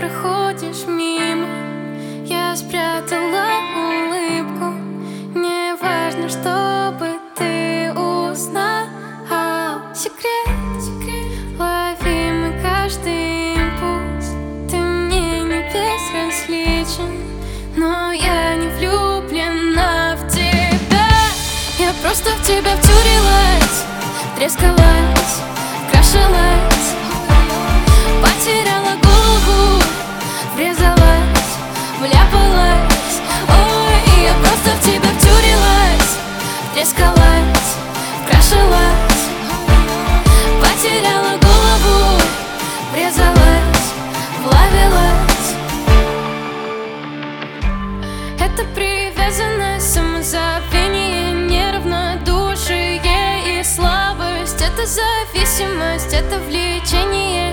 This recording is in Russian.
проходишь мимо. Я спрятала улыбку. Не важно, чтобы ты узнал Секрет, секрет. Лови мы каждый импульс. Ты мне не безразличен Но я не влюблена в тебя. Я просто в тебя втюрилась Трескалась, крашилась. Зависимость, это влечение,